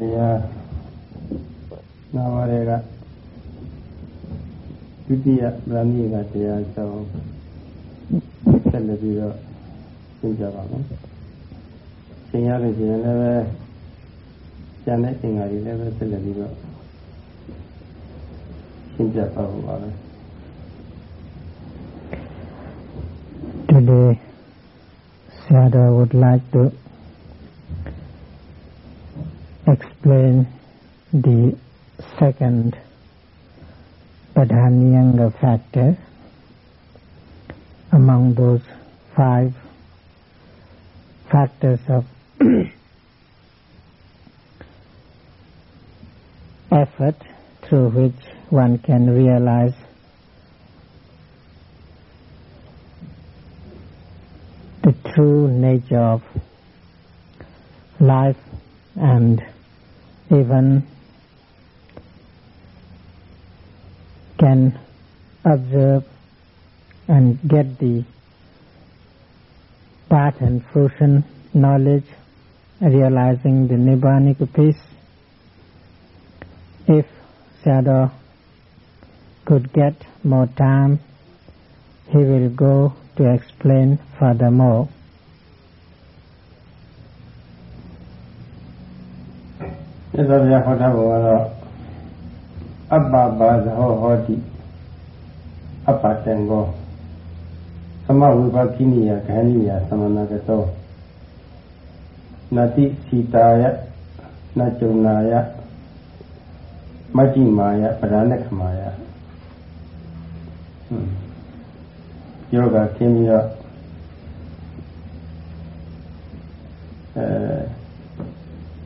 တရားနာဝရဲကဒုတိယဗြဟ္မိကတရားဆောင်ဆက်လက်ပြီးတော့ရှင်းကြပါမယ်။ရှင်းရလို့ရှိရင်လည်းပဲကျန်တဲ့အင်္ဂါတွေလည်းပဲဆက်လက်ပြီးတော့ရှင်းပြပါဦးပါမယ်။ Today, Sayadaw would like to explain the second Pradhaniyanga factor among those five factors of effort through which one can realize the true nature of life and even can observe and get the path and fruition knowledge, realizing the Nibbanic peace. If Sayadaw could get more time, he will go to explain furthermore. မြတ်စွာဘုရားဟောထားပုံကတော့အပ္ပပါဇဟောဟောတိအပ္ပတံကောသမဝိပါကိနိယခန္ဓိယသမဏဂတောနတိစီတာယနကြုံနာယမကြ္จิမာယပဒနခမာယယောဂခင်းပြီးတော့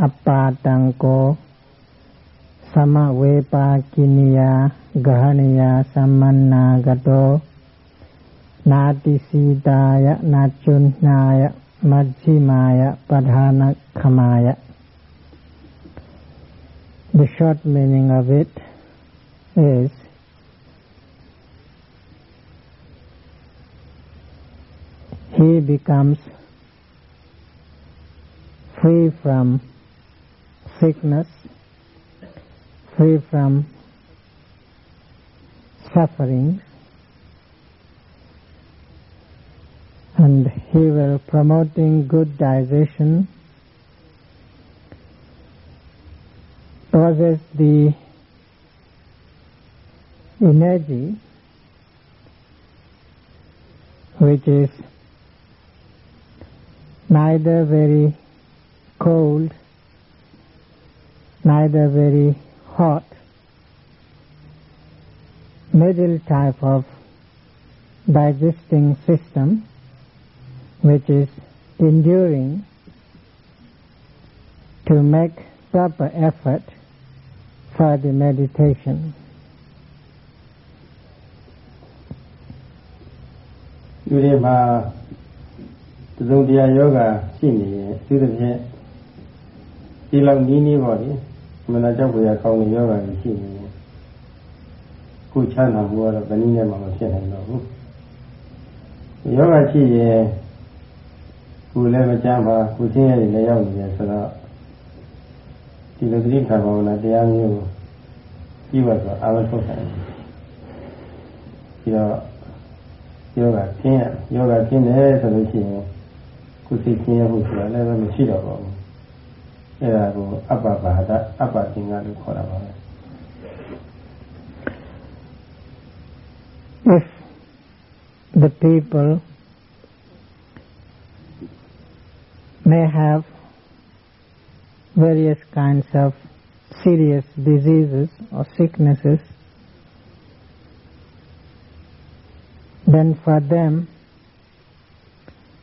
อัปปาตังโกสมะเวปากินิยากหนิยาสัมมันนากโตนาติสีตายะนาจุนนายะมัชฌิมายะปทานคมายะ The short meaning of it is he becomes free from sickness, free from suffering, and he will promoting good digestion, possess the energy which is neither very cold neither very hot, middle type of digesting system which is enduring to make proper effort for the meditation. ဒီနေ့မှာသုံးတရားယောဂရှိနေရင်သူတစ်ဖြင့်ဒီလောက်နီးနီးပါလေ မနာကြောက်ကြရကောင်းတဲ့ယောဂကြီးရှိနေတယ်ကိုချမ်းသာမှုကတော့ဘယ်နည်းနဲ့မှမဖြစ်နိုင်တော့ဘူးယောဂရှိရင်ကိုလည်းမချမ်းပါကိုသိရတယ်လည်းရောက်နေတယ်ဆိုတော့ဒီလိုတိခါဘာဝနာတရားမျိုးကိုပြီးပါဆိုအာမထုတ်ဆိုင်ပြီးတော့ယောဂကျင်းရယောဂကျင်းတယ်ဆိုလို့ရှိရင်ကိုသိချင်းရဖို့ဆိုတာလည်းမရှိတော့ပါဘူး အဲ့ဒါကိုအပ္ပဘာဒအပ္ပသင်္ကလို့ခေါ်တာပါပဲ If the people may have various kinds of serious diseases or sicknesses, then for them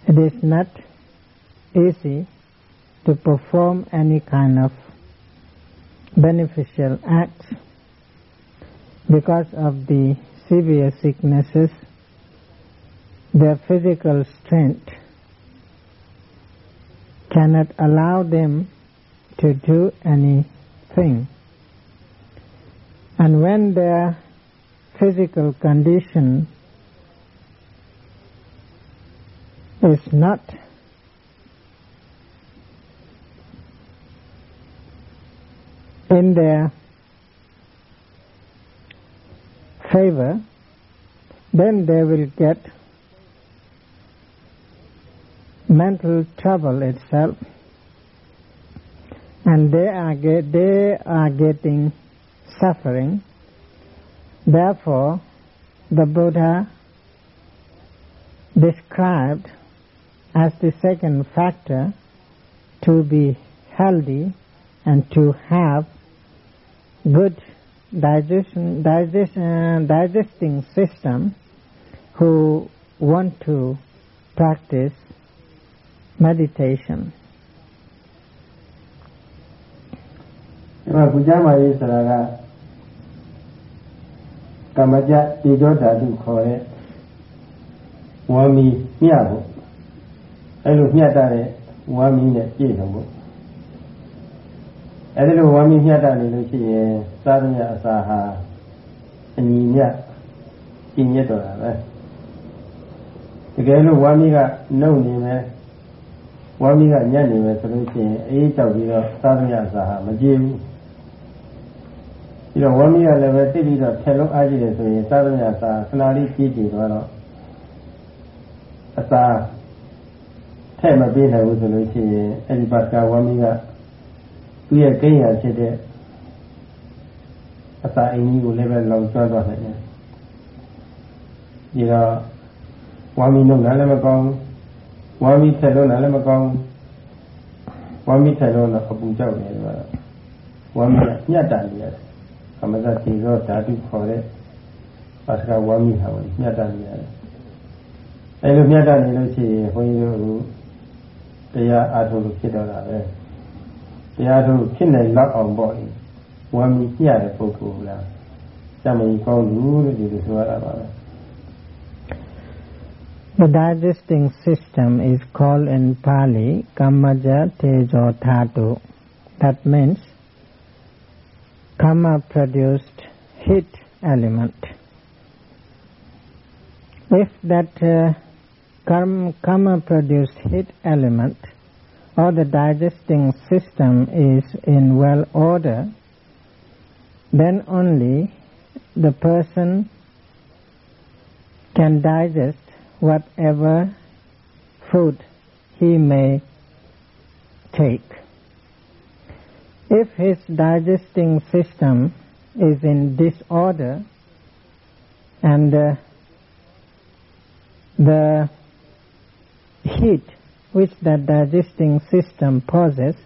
it is not easy to perform any kind of beneficial acts because of the severe sicknesses, their physical strength cannot allow them to do anything. And when their physical condition is not in their favor, then they will get mental trouble itself. And they are get, they are getting suffering. Therefore the buddha described as the second factor to be healthy and to have good digestion, digestion, digesting system who want to practice meditation ဒီမှာကုကြမှာရေးဆိုတာကကမ္မကြတိကြောဓာတုခေါ်တဲ့ဝါမီမျှဖို့အဲလိုမျှတတဲ့ဝါမီနဲ့ပြည့်စုံဖို့ အဲဒီလိုဝါမီမျှတနေလို့ရှိရင်သာသနာအစာဟာအညီမြတ်ပြည့်ညတ်တော်တာပဲတကယ်လို့ဝါမီကနှုတ်နေမယ်ဝါမီကညံ့နေမယ်ဆိုလို့ရှိရင်အေးတောက်ပြီးတော့သာသနာအစာဟာမကြည့်ဘူးပြီးတော့ဝါမီကလည်းပဲတိတ်ပြီးတော့ထက်လုံးအားကြည့်တယ်ဆိုရင်သာသနာအစာခဏလေးကြည့်ကြည့်သွားတော့အစာထက်မပေးနိုင်ဘူးဆိုလို့ရှိရင်အဲ့ဒီပတ်ကဝါမီက သူ့ရဲ့ကိန်းရဖြစ်တဲ့အစာအိမ်ကြီးကိုလည်းပဲလောင်ကျွမ်းသွားနိုင်တယ်ဒီတော့ဝါမီနှုတ်လည်းမကောင်းဝါမီထက်လုံးလည်းမကောင်းဝါမီထက်လုံးတော့အပူကြောက်တယ်ကွာဝါမီကညတ်တာနေရတယ်အမဇ္ဇတိရောဓာတုခေါ်တဲ့ပါစကဝါမီဟာဝင်ညတ်တာနေရတယ်အဲလိုညတ်တာနေလို့ရှိရင်ဘုန်းကြီးတို့တရားအားထုတ်လို့ဖြစ်တော့တာပဲ The digesting system is called in Pali Kammaja Tejo Dhatu. That means Kama produced heat element. If that uh, karma produced heat element or the digesting system is in well order, then only the person can digest whatever food he may take. If his digesting system is in disorder and uh, the heat which the digesting system possesses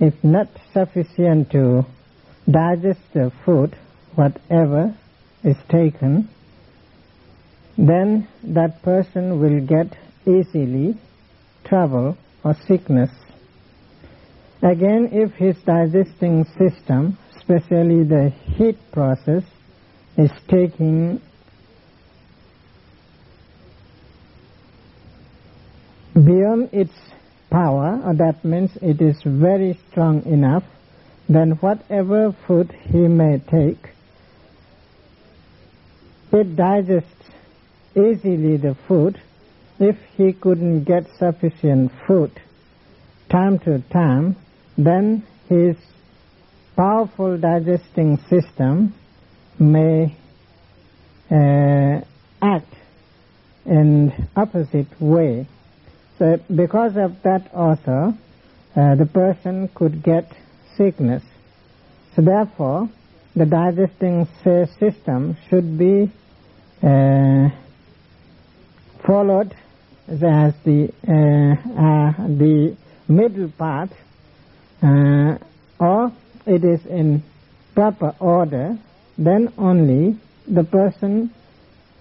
is not sufficient to digest the food, whatever is taken, then that person will get easily trouble or sickness. Again, if his digesting system, especially the heat process, is taking beyond its power, or that means it is very strong enough, then whatever food he may take, it digests easily the food if he couldn't get sufficient food time to time, then his powerful digesting system may uh, act in opposite way. So because of that also, uh, the person could get sickness. So therefore, the digesting system should be uh, followed as the uh, uh, the middle part, uh, or it is in proper order, then only the person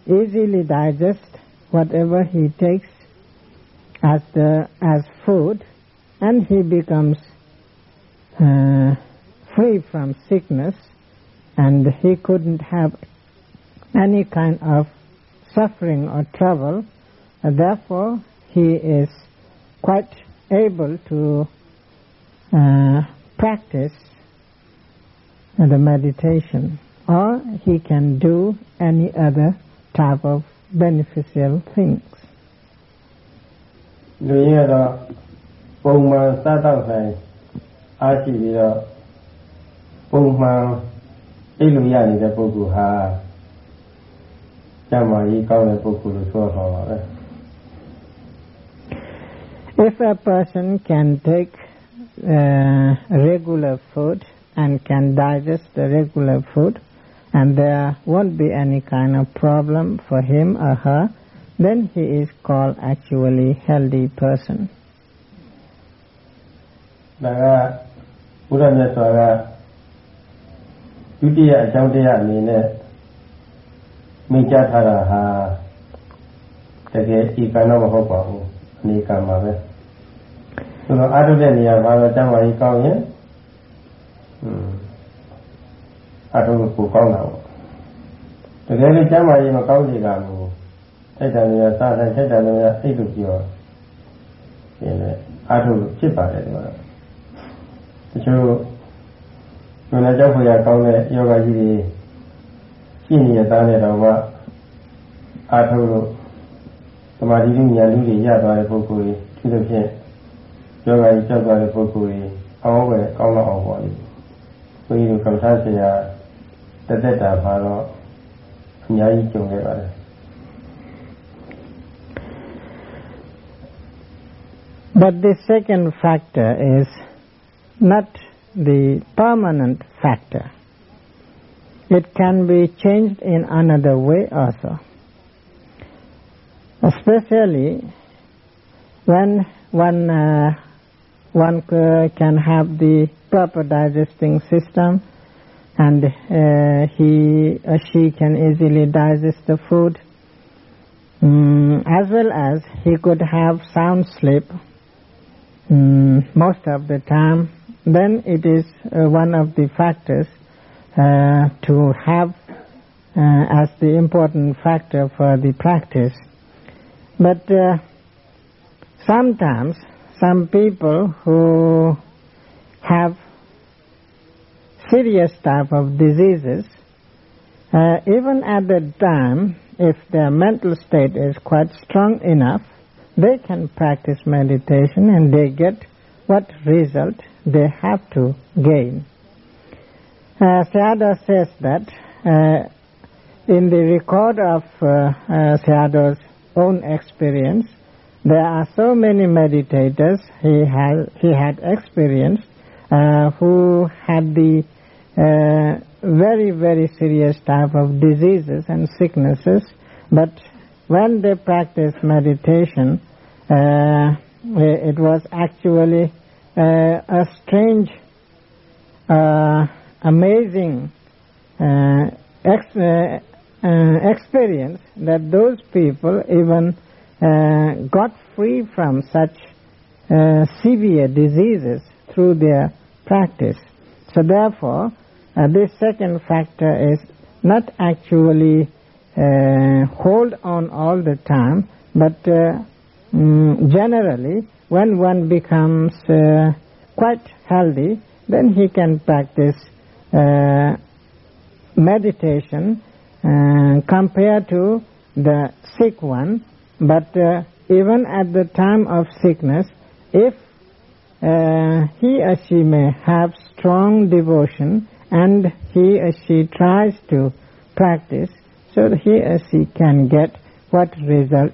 easily digests whatever he takes as the as food, and he becomes uh, free from sickness and he couldn't have any kind of suffering or trouble. Therefore, he is quite able to uh, practice the meditation or he can do any other type of beneficial things. လူရင်းကတော့ပုံမှန်စားတော့ဆိုင်အားရှိပြီးတော့ပုံမှန်အိပ်လို့ရနေတဲ့ပုဂ္ဂိုလ်ဟာကျမ်းမာရေးကောင်းတဲ့ပုဂ္ဂိုလ်လို့ဆိုပါပါပဲ If a person can take uh, regular food and can digest the regular food and there won't be any kind of problem for him or her then he is called actually healthy person ဒါကဘုရားမြတ်စွာကဒုတိယအကြောင်းတရားအနေနဲ့မိန့်ကြားထားတာဟာတကယ်ဤကံတော့မဟုတ်ပါဘူးအနေကံပါပဲဆိုတော့အားထုတ်တဲ့နေရာမှာတော့ကျမ်းမာရေးကောင်းရင်อืมအားထုတ်လို့ကိုကောင်းတာပေါ့တကယ်လို့ကျမ်းမာရေးမကောင်းစေတာကို အဲ့ဒါနေရာစားတဲ့ဆက်တာနေရာအိတ်လို့ပြောရင်လည်းအားထုတ်လို့ဖြစ်ပါတယ်ဒီမှာတချို့ဘယ်နဲ့ကြောက်ဖွယ်ရကောင်းတဲ့ယောဂကြီးတွေရှိနေတဲ့သားနဲ့တော့မှအားထုတ်လို့သမာဓိဉာဏ်လူတွေရသွားတဲ့ပုဂ္ဂိုလ်တွေသူတို့ဖြင့်ယောဂကြီးကြောက်သွားတဲ့ပုဂ္ဂိုလ်တွေအောင်းပဲကောင်းတော့အောင်ပေါ့လေဘုန်းကြီးတို့ကမ္ဘာဆရာတသက်တာမှာတော့အများကြီးကြုံခဲ့ပါတယ် But the second factor is not the permanent factor. It can be changed in another way also. Especially when one, uh, one can have the proper digesting system and uh, he or she can easily digest the food mm, as well as he could have sound sleep mm, most of the time then it is uh, one of the factors uh, to have uh, as the important factor for the practice. But uh, sometimes some people who have serious type of diseases, uh, even at the time, if their mental state is quite strong enough, they can practice meditation and they get what result they have to gain. Uh, Sayadaw says that uh, in the record of uh, uh, own experience, there are so many meditators he had, he had experienced uh, who had the uh, very, very serious type of diseases and sicknesses, but when they practice meditation, it was actually uh, a strange, uh, amazing uh, ex- uh, uh, experience that those people even got free from such severe diseases through their practice. So therefore, this second factor is not actually hold on all the time, but mm, generally when one becomes uh, quite healthy, then he can practice uh, meditation uh, compared to the sick one. But uh, even at the time of sickness, if uh, he or she may have strong devotion and he or she tries to practice, so he or she can get what result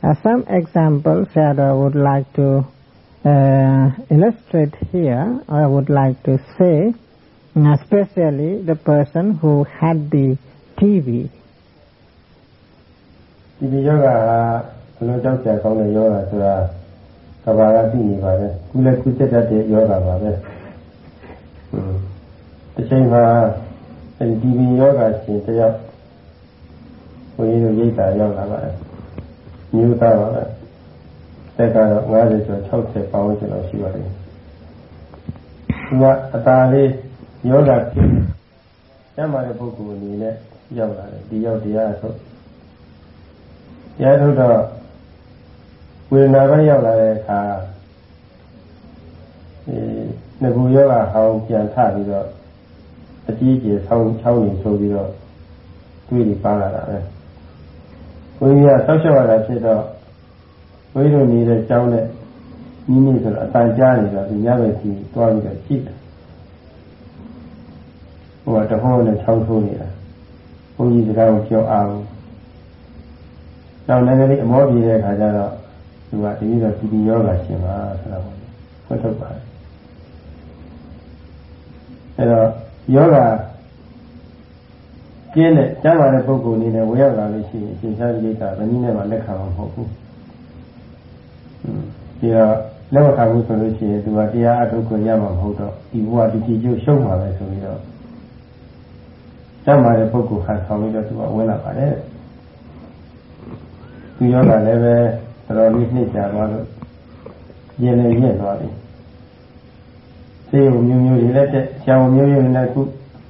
Uh, some examples that I would like to uh, illustrate here, I would like to say, mm, especially the person who had the TB. TB yoga, no doubt, yoga, so, uh, kabara bini ba, kule kute da hmm. TB uh, yoga ba, be. တချိန်မှာအဲဒီဒီယောဂရှင်တယောက်ဘုရားရဲ့ရိပ်တာရောက်လာပါတယ် မျိုးသားပါပဲတက်ကတော့50ကျော်60ပေါင်းကျော်လောက်ရှိပါတယ်သူကအตาလေးယောဂဖြစ်ကျမ်းမာတဲ့ပုဂ္ဂိုလ်အနေနဲ့ရောက်လာတယ်ဒီရောက်တရားဆိုတရားထုတ်တော့ဝေဒနာပဲရောက်လာတဲ့အခါဒီငကူယောဂဟောင်းပြန်ထပြီးတော့အကြီးအကျယ်ဆောင်းချောင်းနေဆိုပြီးတော့တွေးပြီးပါလာတာပဲ ဘုန်းကြီးကဆောက်ရှောက်ရတာဖြစ်တော့ဘုန်းကြီးတို့နေတဲ့ကျောင်းနဲ့နီးနီးဆိုတော့အတန်ကြားနေတော့ဒီညဘက်ကြီးတွားပြီးတော့ကြည့်တယ်ဟိုကတဟောနဲ့ချောင်းထိုးနေတာဘုန်းကြီးစကားကိုပြောအောင်နောက်လည်းလည်းအမောပြေတဲ့အခါကျတော့သူကဒီလိုဒီဒီယောဂရှင်ပါဆိုတော့ဖွင့်ထုတ်ပါတယ်အဲတော့ယောဂ ကျင်းတဲ့ကျမ်းမာတဲ့ပုဂ္ဂိုလ်အနေနဲ့ဝေရောက်လာလို့ရှိရင်အရှင်သာရိတ္တဗနည်းနဲ့မှလက်ခံမှာမဟုတ်ဘူးဒီတော့လက်မခံဘူးဆိုလို့ရှိရင်သူကတရားအထုတ်ကိုရမှာမဟုတ်တော့ဒီဘဝဒီကြည်ကျုပ်ရှုံးမှာပဲဆိုပြီးတော့ကျမ်းမာတဲ့ပုဂ္ဂိုလ်ခံဆောင်ပြီးတော့သူကဝင်လာပါတယ်သူယောဂလည်းပဲတော်တော်လေးနှိမ့်ချသွားလို့ရင်လည်းညစ်သွားပြီသေုံမျိုးမျိုးတွေလည်းတက်ရှောင်မျိုးမျိုးတွေလည်းခု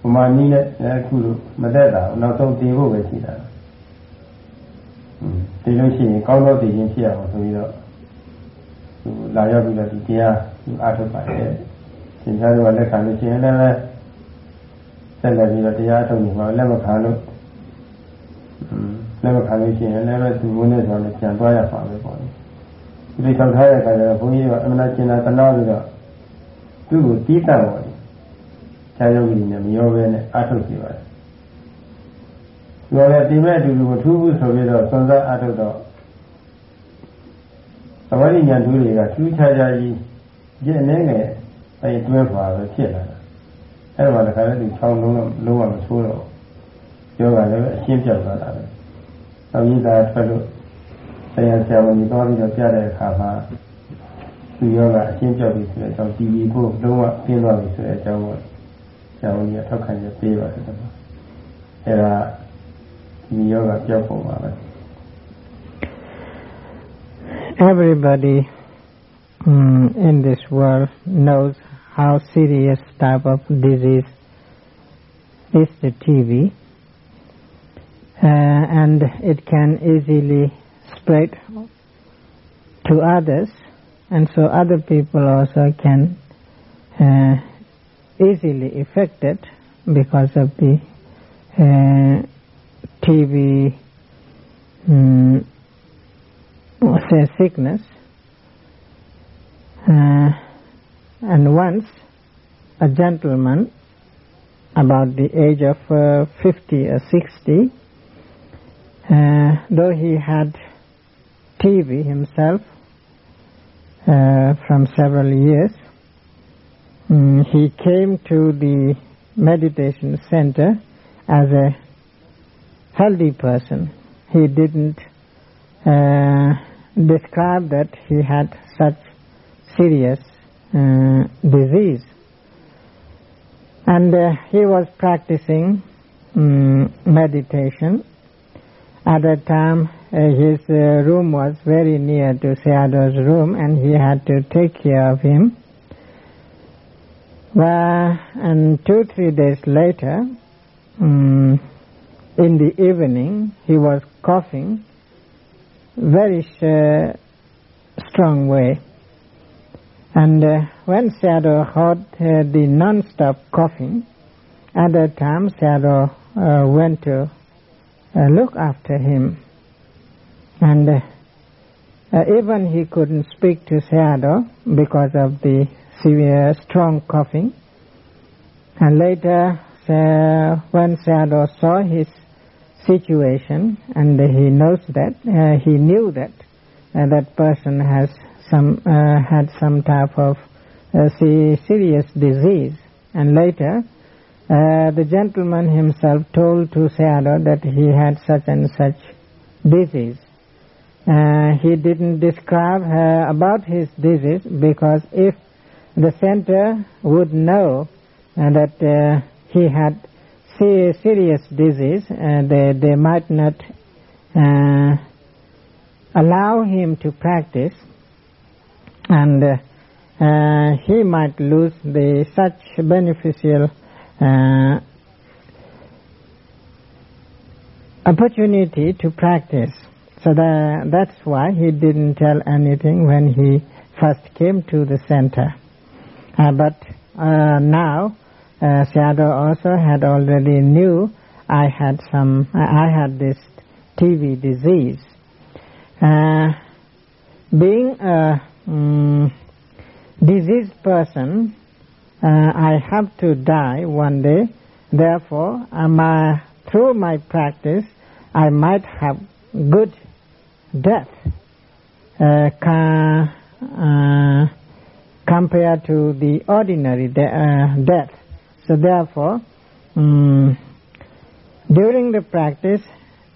ပမာနီးနဲ့အခုလိုမသက်တာနောက်ဆုံးတည်ဖို့ပဲရှိတာဒီလိုရှိရင်ကောင်းသောတည်ခြင်းဖြစ်အောင်ဆိုပြီးတော့သူလာရောက်ပြီးတော့ဒီတရားအားထုတ်ပါတယ်သင်္ချာတွေကလက်ခံလို့ရှိရင်လည်းဆက်လက်ပြီးတော့တရားထုတ်နေမှာလက်မခံလို့လက်မခံလို့ရှိရင်လည်းပဲသူဝင်းနေဆိုတော့ပြန်သွားရပါပဲပေါ့ဒီလိုထောက်ထားတဲ့အခါကျတော့ဘုန်းကြီးကအမှန်တရားတနာပြီးတော့သူ့ကိုတီးတတ်ပါ ဆရာယောဂီနဲ့မရောပဲနဲ့အထုတ်စီပါတယ်။ပြောရဲဒီမဲ့အတူတူမထူးဘူးဆိုပြီးတော့စွန်စားအထုတ်တော့သမာဓိဉာဏ်တူတွေကထူးခြားခြားကြီးဒီအနေနဲ့အဲတွဲပါပဲဖြစ်လာတာ။အဲဒါမှတခါလည်းဒီချောင်းလုံးလုံးလုံးဝမဆိုးတော့ယောဂလည်းအရှင်းပြောက်သွားတာပဲ။နောက်ကြီးသာထွက်လို့ဆရာဆရာဝန်ကြီးသွားပြီးတော့ပြတဲ့အခါမှာဒီယောဂအရှင်းပြောက်ပြီဆိုတဲ့အကြောင်းတီးပြီးဖို့လုံးဝပြင်းသွားပြီဆိုတဲ့အကြောင်းကို ဆရာဝန်ကြီးထောက်ခံရပေးပါတယ်ကွာအဲဒါဒီယောဂပြောက်ပုံပါပဲ Everybody um, in this world knows how serious type of disease is the TB uh, and it can easily spread to others and so other people also can uh, easily affected because of the uh, TB um, say sickness. Uh, and once a gentleman about the age of uh, 50 or 60, uh, though he had TB himself uh, from several years, Mm, he came to the meditation center as a healthy person. He didn't uh, describe that he had such serious uh, disease. And uh, he was practicing um, meditation. At that time, uh, his uh, room was very near to Sayadaw's room and he had to take care of him. And two, three days later, um, in the evening, he was coughing very uh, strong way. And uh, when Sayadaw heard uh, the non-stop coughing, at that time Sayadaw uh, went to uh, look after him. And uh, even he couldn't speak to Sayadaw because of the severe, strong coughing. And later, uh, when Sayadaw saw his situation, and he knows that, uh, he knew that uh, that person has some uh, had some type of uh, serious disease. And later, uh, the gentleman himself told to Sayadaw that he had such and such disease. He didn't describe about his disease because if the center would know uh, that uh, he had serious disease, uh, they, they might not uh, allow him to practice and uh, he might lose the such beneficial uh, opportunity to practice. So the, that's why he didn't tell anything when he first came to the center. Uh, but uh, now, uh, Sayadaw also had already knew I had some, I had this TB disease. Uh, being a um, diseased person, uh, I have to die one day. Therefore, uh, through my practice, I might have good death uh, uh, compared to the ordinary de- uh, death. So therefore, um, during the practice,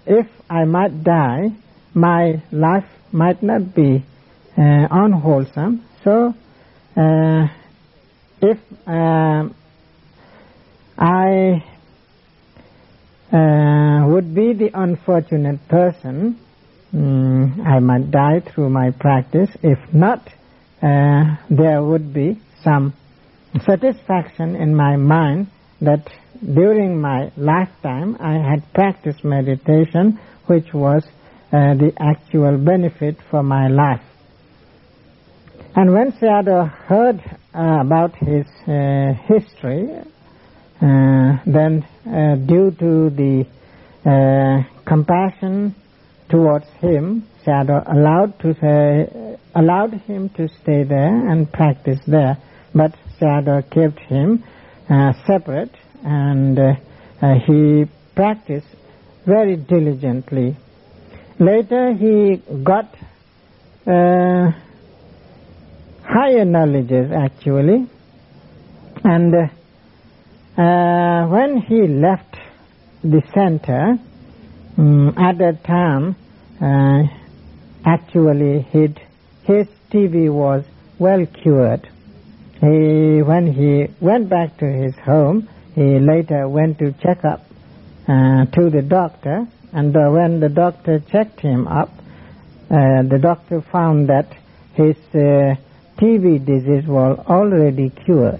if I might die, my life might not be uh, unwholesome. So, uh, if uh, I uh, would be the unfortunate person, um, I might die through my practice. If not, uh, there would be some satisfaction in my mind that during my lifetime I had practiced meditation, which was uh, the actual benefit for my life. And when Sayadaw heard uh, about his uh, history, uh, then uh, due to the uh, compassion towards him, Sayadaw allowed to say, allowed him to stay there and practice there. But Sayadaw kept him separate, and he practiced very diligently. Later, he got higher knowledges actually. And uh, when he left the center, um, at that time, uh, actually his, his TB was well cured. He, when he went back to his home, he later went to check up uh, to the doctor, and uh, when the doctor checked him up, uh, the doctor found that his uh, TB disease was already cured.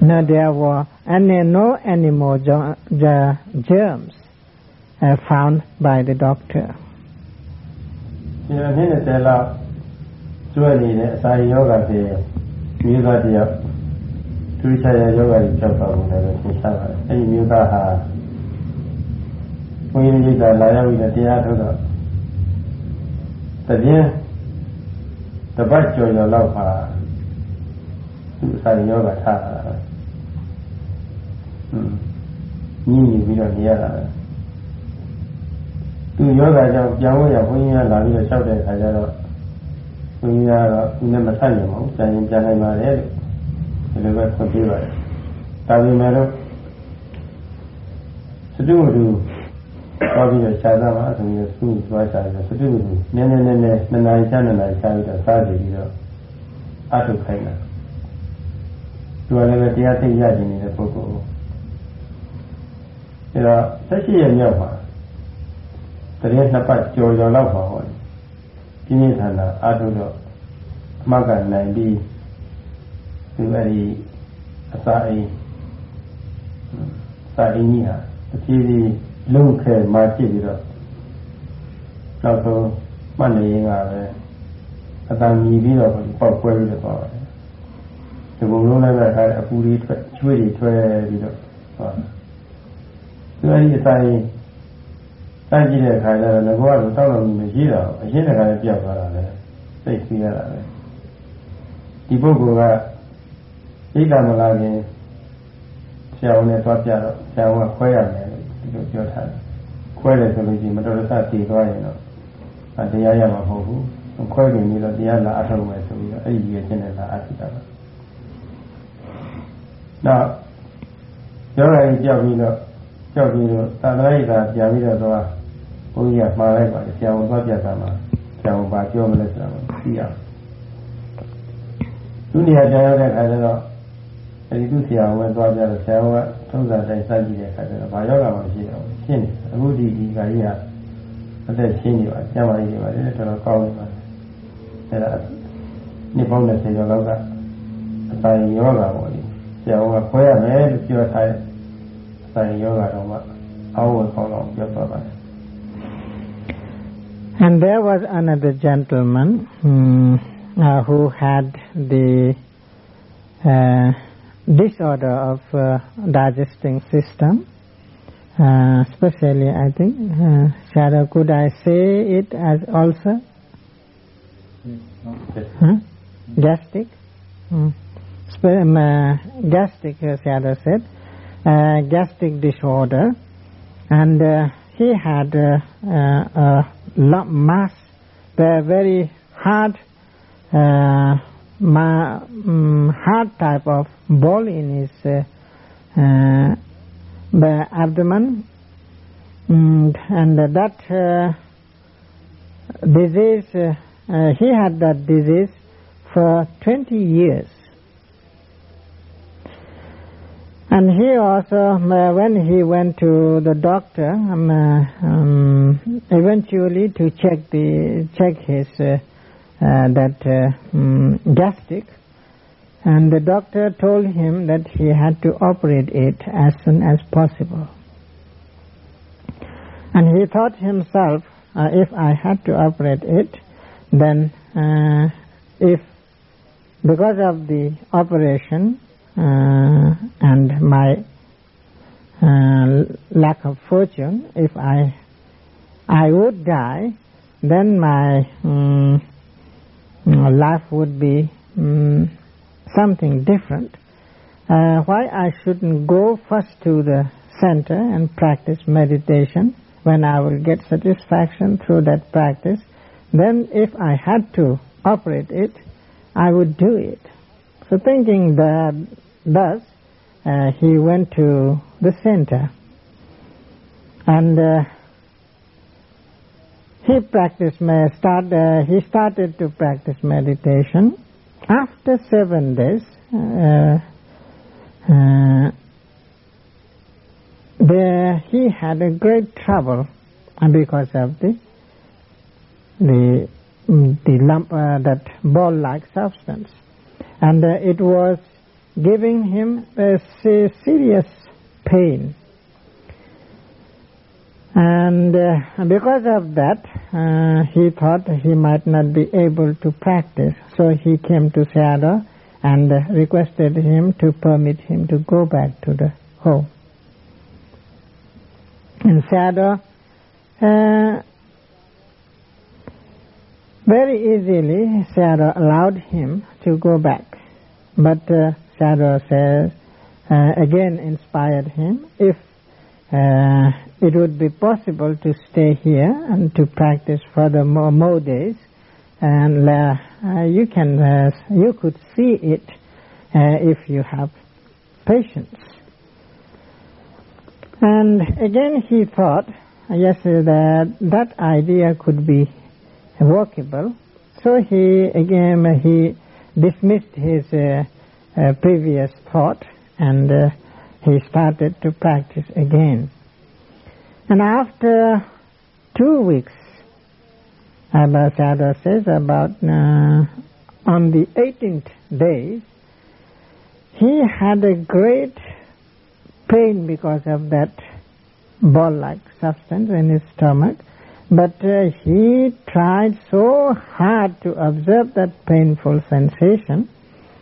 Now there were any, no any more germs uh, found by the doctor. ဒီလိုနေ့နဲ့လောက်ကျွဲနေတဲ့အစာယောဂတွေမျိုးသားတယောက်သူချာရယောဂတွေကြောက်တော့တယ်လို့သင်ရှားပါတယ်။အဲဒီမျိုးသားဟာဘုန်းကြီးတွေကလာရောက်ပြီးတရားထုတ်တော့တပြင်းတပတ်ကျော်ကျော်လောက်မှာသူအစာရောဂါထားတာပဲ။ညင်းနေပြီးတော့နေရတာပဲ။ သူယောဂါကြောင့်ပြောင်းရဘုန်းကြီးကလာပြီးတော့လျှောက်တဲ့အခါကျတော့ဘုန်းကြီးကတော့သူနဲ့မဆက်နိုင်ပါဘူး။ကြံရင်ကြံနိုင်ပါလေလို့ဒီလိုပဲခွင့်ပေးပါတယ်။ဒါပေမဲ့လို့စတုမတူသွားပြီးတော့ခြားသားပါဆိုပြီးတော့သူ့သွားခြားတယ်စတုမတူနည်းနည်းနည်းနည်းနှစ်နာရီချနှစ်နာရီခြားပြီးတော့စားကြည့်ပြီးတော့အထုခိုင်းတာသူကလည်းတရားသိရကျင်နေတဲ့ပုဂ္ဂိုလ်အဲတော့ဆက်ရှိရမြောက်ပါ တရေနှစ်ပတ်ကြော်ကြော်လောက်ပါဟောပြင်းပြထန်တာအထုတော့အမှတ်ကနိုင်ပြီးသူအဲဒီအစာအိမ်စာအိမ်ကြီးဟာတဖြည်းဖြည်းလုံးခဲမှကြည့်ပြီးတော့နောက်ဆုံးမှတ်နေရင်ကပဲအတန်မြည်ပြီးတော့ပေါက်ကွဲပြီးတော့သွားပါတယ်ဒီဘုံလုံးလည်းပဲအဲအပူတွေထွက်ချွေးတွေထွက်ပြီးတော့ဟောသူအဲဒီအတိုင်း စကြည့်တဲ့အခါကျတော့ငကောကတော့တောက်လို့မရှိတော့အရှင်းတခါလည်းပြောက်သွားတာပဲသိသိရတာပဲဒီပုဂ္ဂိုလ်ကဣဒ္ဓမလာခင်ဆရာဝန်နဲ့တွားပြတော့ဆရာဝန်ကခွဲရမယ်ဒီလိုပြောထားတယ်ခွဲတယ်ဆိုလို့ရှိရင်မတော်တဆတည်သွားရင်တော့တရားရမှာမဟုတ်ဘူးခွဲနေပြီးတော့တရားလာအထောက်မယ်ဆိုပြီးတော့အဲ့ဒီရခြင်းနဲ့လာအထုတာပါနောက်ယောဂကြီးကြောက်ပြီးတော့ ကြောက်ပြီးတော့သာသနာ့ရေးသာပြန်ပြီးတော့သွားဘုန်းကြီးကမှားလိုက်ပါလေဆရာဝန်သွားပြတာမှာဆရာဝန်ပါပြောမလဲဆိုတာကိုသိရအောင်သူနေရာတရားရောက်တဲ့အခါကျတော့အဲဒီသူဆရာဝန်သွားပြတော့ဆရာဝန်ကထုံးစံတိုင်းစကြည့်တဲ့အခါကျတော့ဘာယောဂမှမရှိတော့ဘူးရှင်းနေအခုဒီဒီကကြီးကအသက်ရှင်းနေပါကျမ်းမာရေးနေပါလေတော်တော်ကောင်းနေပါအဲဒါနှစ်ပေါင်း20ကျော်လောက်ကအတိုင်းယောဂပေါ့လေဆရာဝန်ကခွဲရမယ်လို့ပြောထားတဲ့အ And there was another gentleman hmm, uh, who had the uh, disorder of uh, digesting system. Uh, especially, I think, uh, could I say it as also Huh? Gastric? Hmm. Um, uh, gastric, uh, Sayadaw said uh, gastric disorder. And uh, he had uh, uh, a lump mass, the very hard, uh, ma- um, hard type of ball in his uh, abdomen, mm, and that disease, he had that disease for 20 years. And he also, uh, when he went to the doctor, um, uh, um, eventually to check the check his uh, uh, that uh, um, gastric, and the doctor told him that he had to operate it as soon as possible. And he thought himself, if I had to operate it, then if because of the operation and my uh, lack of fortune, if I I would die, then my um, life would be um, something different. Uh, why I shouldn't go first to the center and practice meditation when I will get satisfaction through that practice, then if I had to operate it, I would do it. So thinking that thus, uh, he went to the center. And uh, he practiced start uh, he started to practice meditation. After seven days uh, uh, there he had a great trouble because of the the the lump uh, that ball like substance. And it was giving him a serious pain and uh, because of that, uh, he thought he might not be able to practice. So he came to Sayadaw and uh, requested him to permit him to go back to the home. And Sayadaw very easily Sayadaw allowed him to go back. But uh, Sayadaw says, again inspired him, if uh, it would be possible to stay here and to practice for the more, more days, and uh, you can uh, you could see it if you have patience. And again, he thought, yes, that that idea could be workable. So he again he dismissed his previous thought and he started to practice again. And after two weeks, Abba Sayadaw says about uh, on the 18th day, he had a great pain because of that ball-like substance in his stomach, but uh, he tried so hard to observe that painful sensation.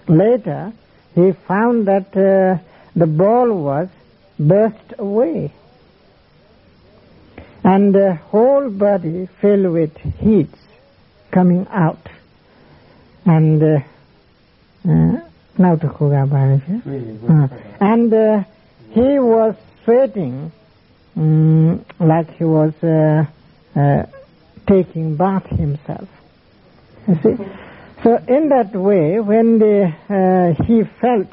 Later, he found that uh, the ball was burst away. And the whole body filled with heat coming out. And uh, uh, now to uh, and uh, he was sweating um, like he was uh, uh, taking bath himself. You see so in that way when the, he felt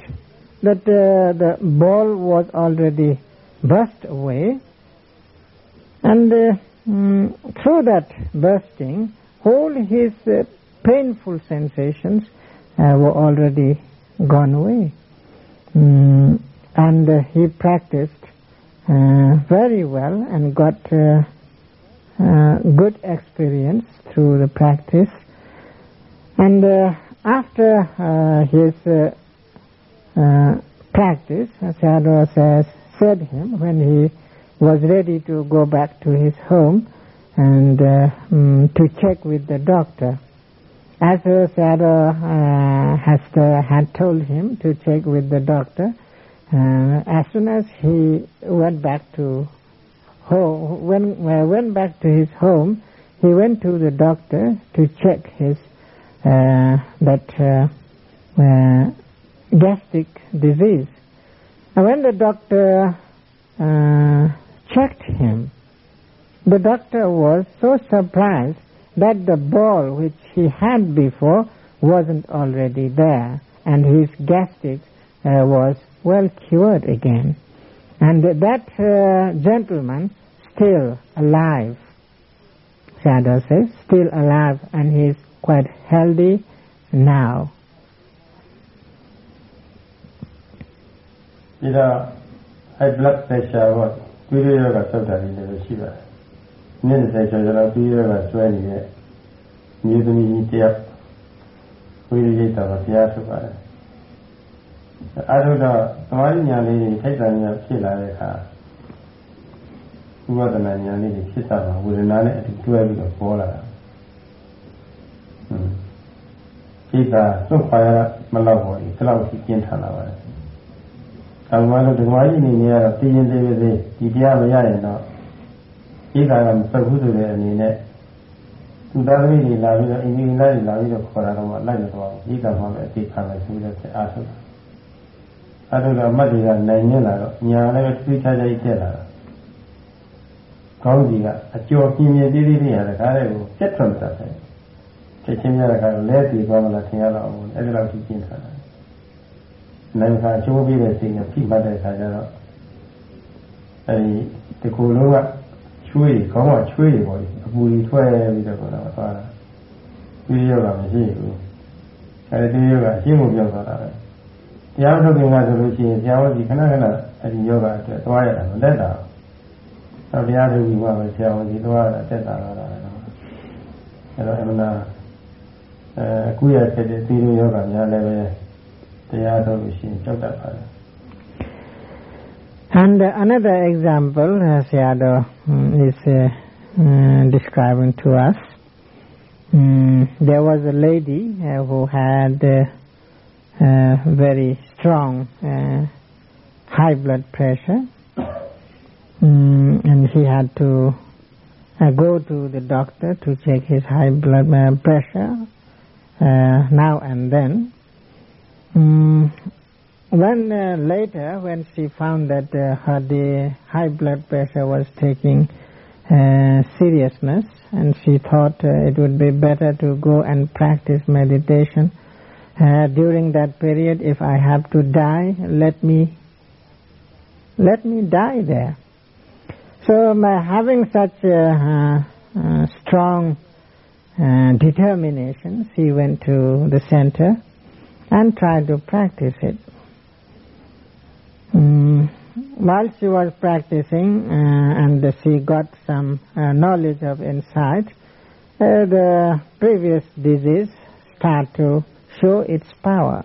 that uh, the ball was already burst away, and uh, mm, through that bursting, all his uh, painful sensations uh, were already gone away. Mm, and uh, he practiced uh, very well and got uh, uh, good experience through the practice. And uh, after his practice, Sayadaw says, said him when he was ready to go back to his home and um, to check with the doctor. As uh, has, uh, had told him to check with the doctor, uh, as soon as he went back to home, when uh, went back to his home, he went to the doctor to check his uh, that uh, uh, gastric disease. And when the doctor uh, checked him, the doctor was so surprised that the ball which he had before wasn't already there, and his gastric uh, was well cured again. And that uh, gentleman still alive. Sayadaw says, still alive and he is quite healthy now. ဒီတော့ high blood pressure ပေါ့သွေးရောဂါဆောက်တာတွေလည်းရှိပါတယ်။နေ့20ကျော်ကျော်လောက်သွေးရောဂါဆွဲနေတဲ့မြေသမီးကြီးတယောက်ဝိရိယတာဘုရားထုတ်ပါတယ်။အဲဒါတော့သမာဓိဉာဏ်လေးထိုက်တန်ဉာဏ်ဖြစ်လာတဲ့အခါဥပဒနာဉာဏ်လေးဖြစ်တာမှာဝေဒနာနဲ့အတူတွဲပြီးတော့ပေါ်လာတာ ဟွန်းဒီကသွတ်ခွာရမလောက်ပေါ်ဒီလောက်ရှိကျင်းထန်လာပါတယ်။အမှန်တော့ဓမ္မကြီးနေနေရတော့တည်ရင်သေးသေးဒီတရားမရရင်တော့ဒီကကမပတ်ဘူးဆိုတဲ့အနေနဲ့သူသားသမီးတွေလာပြီးတော့အင်ဂျင်နီယာတွေလာပြီးတော့ခေါ်တာတော့လိုက်ရတော့ဒီကမှပဲအသိခံလိုက်ဆိုပြီးတော့အားထုတ်တာအဲ့ဒါကအမတ်တွေကနိုင်နေလာတော့ညာလည်းထွေးခြားခြားကြီးတက်လာတာကောင်းကြီးကအကျော်ပြင်းပြင်းသေးသေးလေးရတဲ့ခါလေးကိုပြတ်ထွက်တာပဲ ချက်ချင်းရတဲ့ခါလဲတည်သွားမလားထင်ရတော့ဘူးအဲ့ဒါလောက်ကြီးကျင်းထားတာနိုင်ခါအချိုးပြည့်တဲ့စိတ်နဲ့ဖိမှတ်တဲ့ခါကျတော့အဲဒီဒီကိုယ်လုံးကချွေးခေါင်းကချွေးပေါ့လေအပူကြီးထွက်ပြီးတော့တော့သွားတာဒီရောကမရှိဘူးအဲဒီရောကအရှင်းကိုပြောသွားတာပဲတရားထုတ်ခင်ကဆိုလို့ရှိရင်ဆရာဝန်ကြီးခဏခဏအဲဒီယောဂအတွက်သွားရတာမလက်တာ။တော့တရားထုတ်ပြီးမှပဲဆရာဝန်ကြီးသွားရတာတက်တာလာတာတော့အဲတော့အမှန် And another example, uh, as Sayadaw mm, is uh, uh, describing to us, um, there was a lady uh, who had uh, uh, very strong high blood pressure, um, and she had to go to the doctor to check his high blood pressure uh, now and then. Mm, when uh, later, when she found that her the high blood pressure was taking seriousness, and she thought it would be better to go and practice meditation uh, during that period, if I have to die, let me let me die there. So having such a, uh, strong uh, determination, she went to the center and tried to practice it. Mm. While she was practicing uh, and she got some uh, knowledge of insight, uh, the previous disease started to show its power.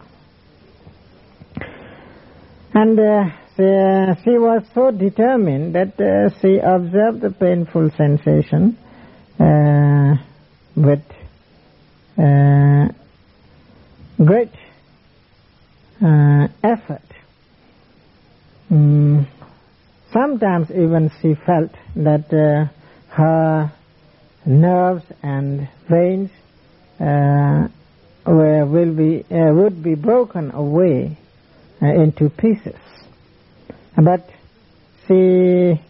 And uh, she, she, was so determined that uh, she observed the painful sensation uh, with uh, great uh, effort. Mm, sometimes even she felt that uh, her nerves and veins were, will be uh, would be broken away uh, into pieces. But she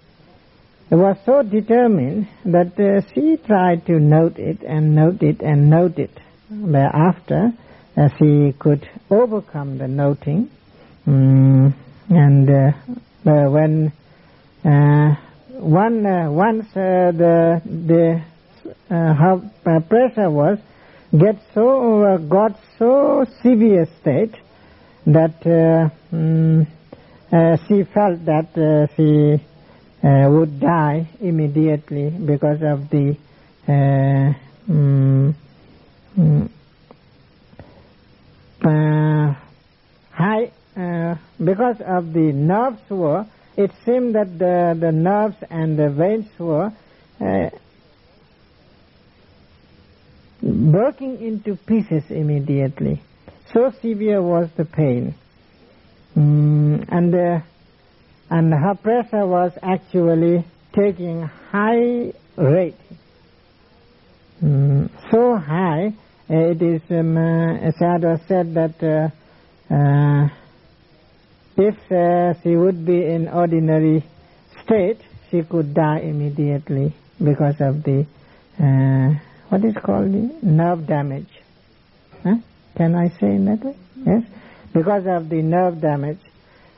was so determined that uh, she tried to note it and note it and note it. Thereafter, she could overcome the noting Mm, and uh, when uh, one uh, once uh, the the uh, her pressure was get so got so severe state that mm, she felt that she would die immediately because of the mm, mm, high because of the nerves were it seemed that the, the nerves and the veins were uh, breaking into pieces immediately. So severe was the pain. Mm, and, uh, and her pressure was actually taking high rate. Mm, so high, uh, it is, um, uh, Sayadaw said that uh, uh if uh, she would be in ordinary state, she could die immediately because of the uh, what is called the nerve damage. Huh? Can I say in that way? Yes, because of the nerve damage,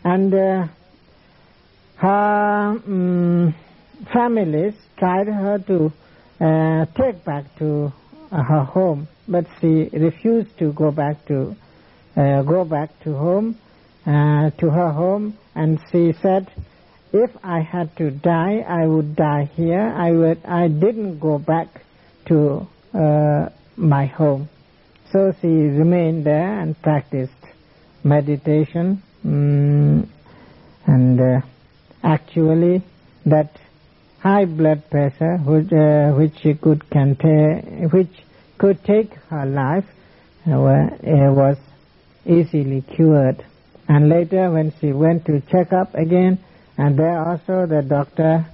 and uh, her um, families tried her to uh, take back to uh, her home, but she refused to go back to uh, go back to home uh, to her home, and she said, "If I had to die, I would die here. I would. I didn't go back to uh, my home." So she remained there and practiced meditation, mm, and uh, actually that high blood pressure, which, uh, which could contain, which could take her life, uh, was easily cured. And later when she went to check up again, and there also the doctor